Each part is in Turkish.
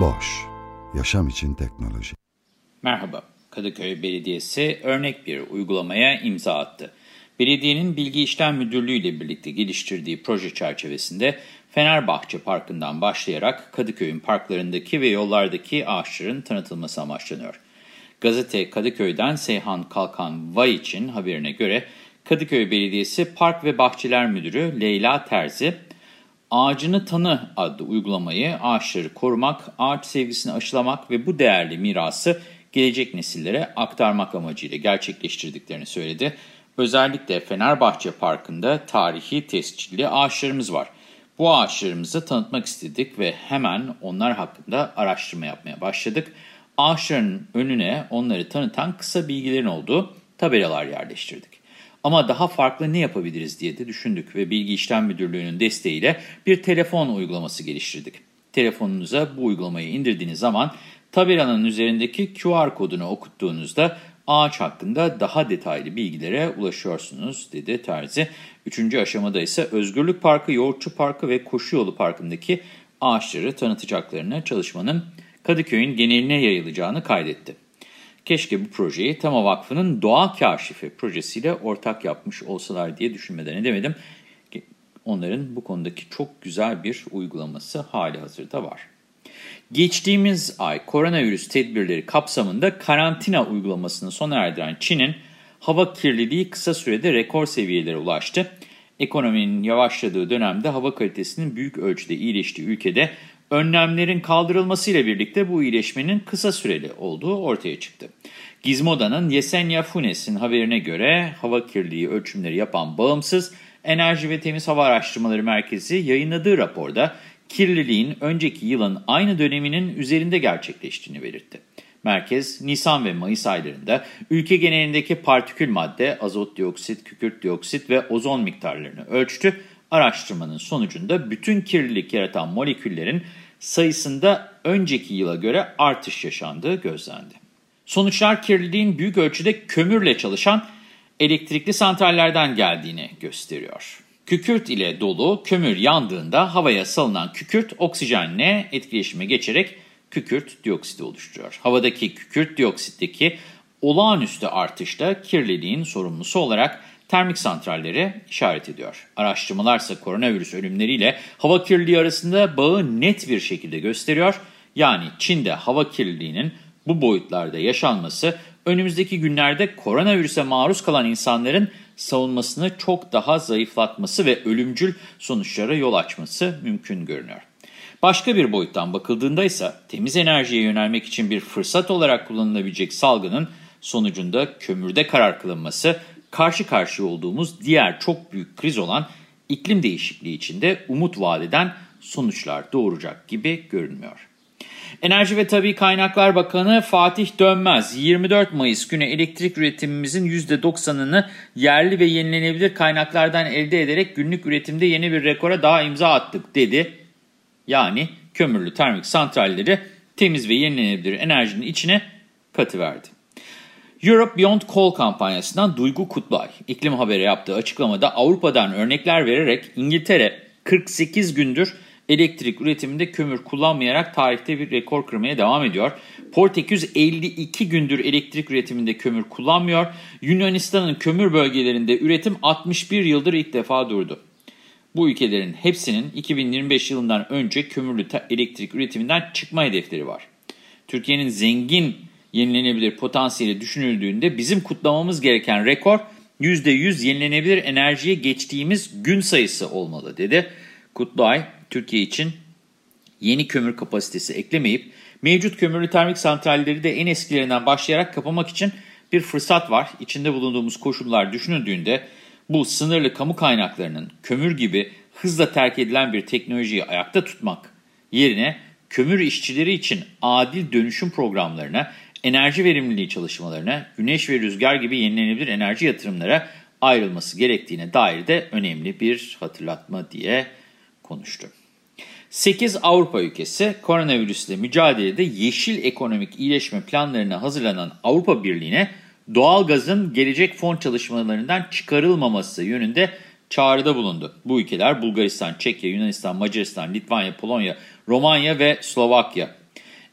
Boş, yaşam için teknoloji. Merhaba, Kadıköy Belediyesi örnek bir uygulamaya imza attı. Belediyenin Bilgi İşlem Müdürlüğü ile birlikte geliştirdiği proje çerçevesinde Fenerbahçe Parkı'ndan başlayarak Kadıköy'ün parklarındaki ve yollardaki ağaçların tanıtılması amaçlanıyor. Gazete Kadıköy'den Seyhan Kalkan Vay için haberine göre Kadıköy Belediyesi Park ve Bahçeler Müdürü Leyla Terzi, Ağacını Tanı adlı uygulamayı ağaçları korumak, ağaç sevgisini aşılamak ve bu değerli mirası gelecek nesillere aktarmak amacıyla gerçekleştirdiklerini söyledi. Özellikle Fenerbahçe Parkı'nda tarihi tescilli ağaçlarımız var. Bu ağaçlarımızı tanıtmak istedik ve hemen onlar hakkında araştırma yapmaya başladık. Ağaçların önüne onları tanıtan kısa bilgilerin olduğu tabelalar yerleştirdik. Ama daha farklı ne yapabiliriz diye de düşündük ve Bilgi İşlem Müdürlüğü'nün desteğiyle bir telefon uygulaması geliştirdik. Telefonunuza bu uygulamayı indirdiğiniz zaman tabelanın üzerindeki QR kodunu okuttuğunuzda ağaç hakkında daha detaylı bilgilere ulaşıyorsunuz, dedi Terzi. Üçüncü aşamada ise Özgürlük Parkı, Yoğurtçu Parkı ve Koşu Yolu Parkı'ndaki ağaçları tanıtacaklarını çalışmanın Kadıköy'ün geneline yayılacağını kaydetti. Keşke bu projeyi Tema Vakfı'nın Doğa Kaşifi projesiyle ortak yapmış olsalar diye düşünmeden edemedim. Onların bu konudaki çok güzel bir uygulaması hali hazırda var. Geçtiğimiz ay koronavirüs tedbirleri kapsamında karantina uygulamasını sona erdiren Çin'in hava kirliliği kısa sürede rekor seviyelere ulaştı. Ekonominin yavaşladığı dönemde hava kalitesinin büyük ölçüde iyileştiği ülkede önlemlerin kaldırılmasıyla birlikte bu iyileşmenin kısa süreli olduğu ortaya çıktı. Gizmoda'nın Yesenia Funes'in haberine göre hava kirliliği ölçümleri yapan bağımsız Enerji ve Temiz Hava Araştırmaları Merkezi yayınladığı raporda kirliliğin önceki yılın aynı döneminin üzerinde gerçekleştiğini belirtti. Merkez, Nisan ve Mayıs aylarında ülke genelindeki partikül madde, azot dioksit, kükürt dioksit ve ozon miktarlarını ölçtü. Araştırmanın sonucunda bütün kirlilik yaratan moleküllerin sayısında önceki yıla göre artış yaşandığı gözlendi. Sonuçlar kirliliğin büyük ölçüde kömürle çalışan elektrikli santrallerden geldiğini gösteriyor. Kükürt ile dolu kömür yandığında havaya salınan kükürt oksijenle etkileşime geçerek kükürt dioksidi oluşturuyor. Havadaki kükürt dioksitteki olağanüstü artışta kirliliğin sorumlusu olarak termik santralleri işaret ediyor. Araştırmalar ise koronavirüs ölümleriyle hava kirliliği arasında bağı net bir şekilde gösteriyor. Yani Çin'de hava kirliliğinin bu boyutlarda yaşanması önümüzdeki günlerde koronavirüse maruz kalan insanların savunmasını çok daha zayıflatması ve ölümcül sonuçlara yol açması mümkün görünüyor. Başka bir boyuttan bakıldığında ise temiz enerjiye yönelmek için bir fırsat olarak kullanılabilecek salgının sonucunda kömürde karar kılınması, karşı karşıya olduğumuz diğer çok büyük kriz olan iklim değişikliği içinde umut vadeden sonuçlar doğuracak gibi görünmüyor. Enerji ve Tabi Kaynaklar Bakanı Fatih Dönmez, 24 Mayıs günü elektrik üretimimizin %90'ını yerli ve yenilenebilir kaynaklardan elde ederek günlük üretimde yeni bir rekora daha imza attık dedi. Yani kömürlü termik santralleri temiz ve yenilenebilir enerjinin içine katıverdi. Europe Beyond Coal kampanyasından Duygu Kutlay, iklim haberi yaptığı açıklamada Avrupa'dan örnekler vererek İngiltere 48 gündür elektrik üretiminde kömür kullanmayarak tarihte bir rekor kırmaya devam ediyor. Portekiz 52 gündür elektrik üretiminde kömür kullanmıyor. Yunanistan'ın kömür bölgelerinde üretim 61 yıldır ilk defa durdu. Bu ülkelerin hepsinin 2025 yılından önce kömürlü elektrik üretiminden çıkma hedefleri var. Türkiye'nin zengin yenilenebilir potansiyeli düşünüldüğünde bizim kutlamamız gereken rekor %100 yenilenebilir enerjiye geçtiğimiz gün sayısı olmalı dedi. Kutlay, Türkiye için yeni kömür kapasitesi eklemeyip mevcut kömürlü termik santralleri de en eskilerinden başlayarak kapamak için bir fırsat var. İçinde bulunduğumuz koşullar düşünüldüğünde bu sınırlı kamu kaynaklarının kömür gibi hızla terk edilen bir teknolojiyi ayakta tutmak yerine kömür işçileri için adil dönüşüm programlarına, enerji verimliliği çalışmalarına, güneş ve rüzgar gibi yenilenebilir enerji yatırımlara ayrılması gerektiğine dair de önemli bir hatırlatma diye konuştu. 8 Avrupa ülkesi koronavirüsle mücadelede yeşil ekonomik iyileşme planlarına hazırlanan Avrupa Birliği'ne doğalgazın gelecek fon çalışmalarından çıkarılmaması yönünde çağrıda bulundu. Bu ülkeler Bulgaristan, Çekya, Yunanistan, Macaristan, Litvanya, Polonya, Romanya ve Slovakya.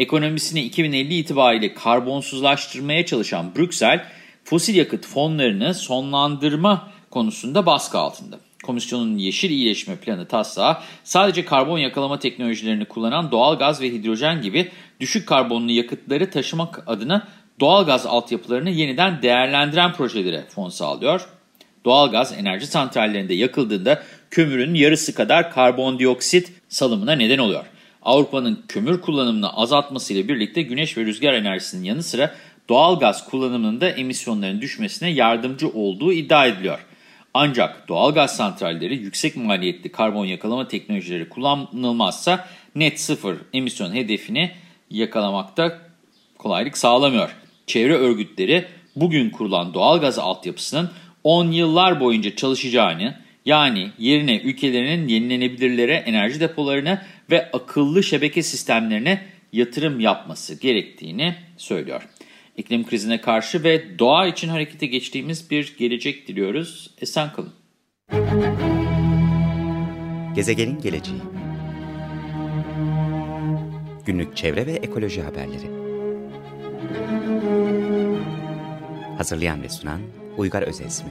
Ekonomisini 2050 itibariyle karbonsuzlaştırmaya çalışan Brüksel, fosil yakıt fonlarını sonlandırma konusunda baskı altında. Komisyonun yeşil iyileşme planı taslağı sadece karbon yakalama teknolojilerini kullanan doğal gaz ve hidrojen gibi düşük karbonlu yakıtları taşımak adına doğal gaz altyapılarını yeniden değerlendiren projelere fon sağlıyor. Doğal gaz enerji santrallerinde yakıldığında kömürün yarısı kadar karbondioksit salımına neden oluyor. Avrupa'nın kömür kullanımını azaltmasıyla birlikte güneş ve rüzgar enerjisinin yanı sıra doğal gaz kullanımında emisyonların düşmesine yardımcı olduğu iddia ediliyor. Ancak doğal gaz santralleri yüksek maliyetli karbon yakalama teknolojileri kullanılmazsa net sıfır emisyon hedefini yakalamakta kolaylık sağlamıyor. Çevre örgütleri bugün kurulan doğal gaz altyapısının 10 yıllar boyunca çalışacağını yani yerine ülkelerinin yenilenebilirlere enerji depolarına ve akıllı şebeke sistemlerine yatırım yapması gerektiğini söylüyor. İklim krizine karşı ve doğa için harekete geçtiğimiz bir gelecek diliyoruz. Esen kalın. Gezegenin geleceği Günlük çevre ve ekoloji haberleri Hazırlayan ve sunan Uygar Özesmi